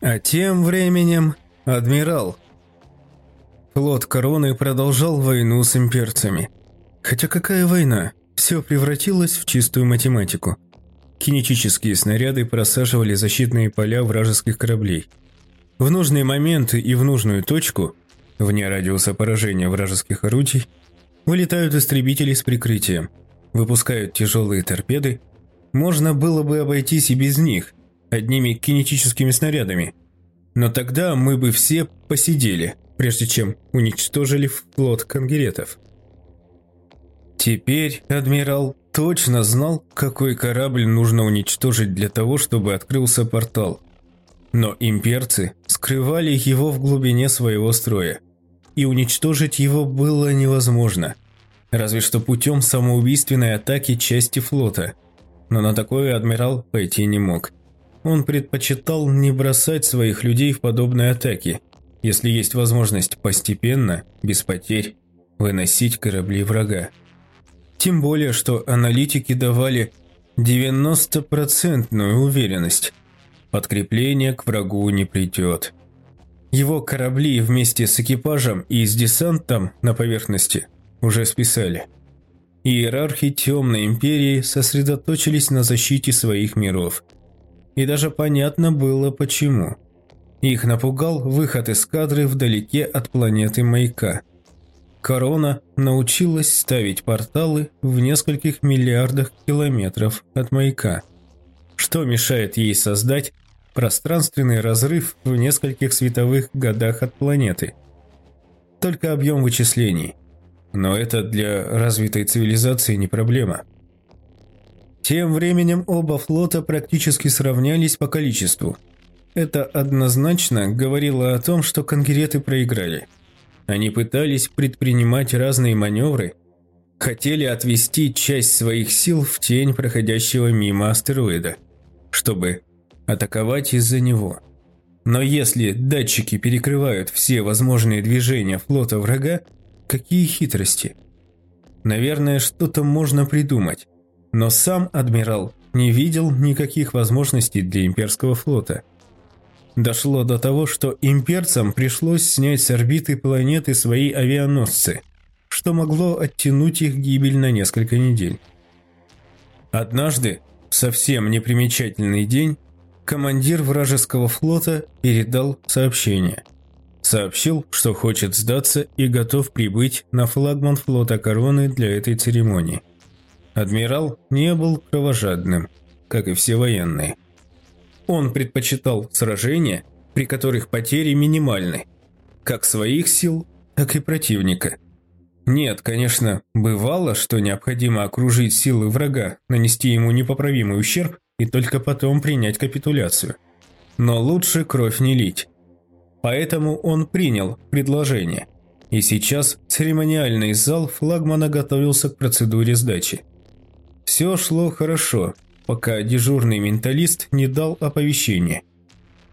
А тем временем адмирал. Флот Короны продолжал войну с имперцами. Хотя какая война? Все превратилось в чистую математику. Кинетические снаряды просаживали защитные поля вражеских кораблей. В нужные моменты и в нужную точку, вне радиуса поражения вражеских орудий, вылетают истребители с прикрытием, выпускают тяжелые торпеды. Можно было бы обойтись и без них, одними кинетическими снарядами. Но тогда мы бы все посидели, прежде чем уничтожили флот конгеретов. Теперь адмирал точно знал, какой корабль нужно уничтожить для того, чтобы открылся портал. Но имперцы скрывали его в глубине своего строя, и уничтожить его было невозможно, разве что путем самоубийственной атаки части флота. Но на такое адмирал пойти не мог. Он предпочитал не бросать своих людей в подобные атаки, если есть возможность постепенно, без потерь, выносить корабли врага. Тем более, что аналитики давали 90% уверенность. Подкрепление к врагу не придет. Его корабли вместе с экипажем и с десантом на поверхности уже списали. Иерархи Темной Империи сосредоточились на защите своих миров – и даже понятно было почему. Их напугал выход эскадры вдалеке от планеты Маяка. Корона научилась ставить порталы в нескольких миллиардах километров от Маяка. Что мешает ей создать пространственный разрыв в нескольких световых годах от планеты? Только объем вычислений. Но это для развитой цивилизации не проблема. Тем временем оба флота практически сравнялись по количеству. Это однозначно говорило о том, что конгереты проиграли. Они пытались предпринимать разные маневры, хотели отвести часть своих сил в тень проходящего мимо астероида, чтобы атаковать из-за него. Но если датчики перекрывают все возможные движения флота врага, какие хитрости? Наверное, что-то можно придумать. Но сам адмирал не видел никаких возможностей для имперского флота. Дошло до того, что имперцам пришлось снять с орбиты планеты свои авианосцы, что могло оттянуть их гибель на несколько недель. Однажды, в совсем непримечательный день, командир вражеского флота передал сообщение. Сообщил, что хочет сдаться и готов прибыть на флагман флота Короны для этой церемонии. Адмирал не был кровожадным, как и все военные. Он предпочитал сражения, при которых потери минимальны, как своих сил, так и противника. Нет, конечно, бывало, что необходимо окружить силы врага, нанести ему непоправимый ущерб и только потом принять капитуляцию. Но лучше кровь не лить. Поэтому он принял предложение. И сейчас церемониальный зал флагмана готовился к процедуре сдачи. Все шло хорошо, пока дежурный менталист не дал оповещение.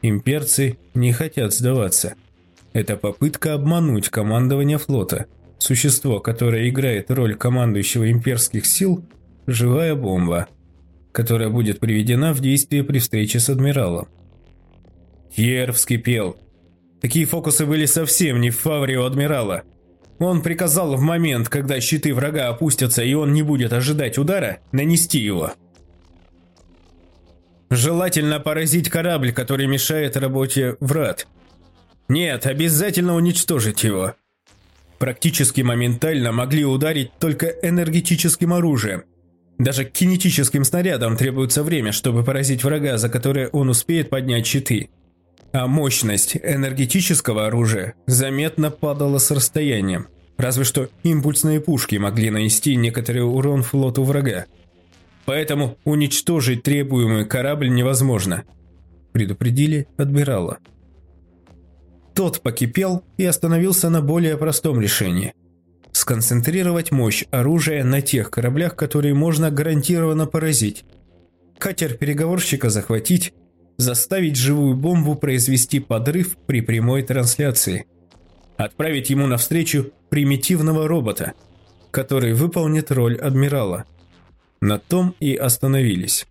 Имперцы не хотят сдаваться. Это попытка обмануть командование флота. Существо, которое играет роль командующего имперских сил – живая бомба, которая будет приведена в действие при встрече с адмиралом. Ер вскипел. Такие фокусы были совсем не в фавре у адмирала – он приказал в момент, когда щиты врага опустятся и он не будет ожидать удара, нанести его. Желательно поразить корабль, который мешает работе врат. Нет, обязательно уничтожить его. Практически моментально могли ударить только энергетическим оружием. Даже кинетическим снарядам требуется время, чтобы поразить врага, за которое он успеет поднять щиты а мощность энергетического оружия заметно падала с расстоянием. Разве что импульсные пушки могли нанести некоторый урон флоту врага. Поэтому уничтожить требуемый корабль невозможно. Предупредили адмирала. Тот покипел и остановился на более простом решении. Сконцентрировать мощь оружия на тех кораблях, которые можно гарантированно поразить. Катер переговорщика захватить, заставить живую бомбу произвести подрыв при прямой трансляции. Отправить ему навстречу примитивного робота, который выполнит роль адмирала. На том и остановились.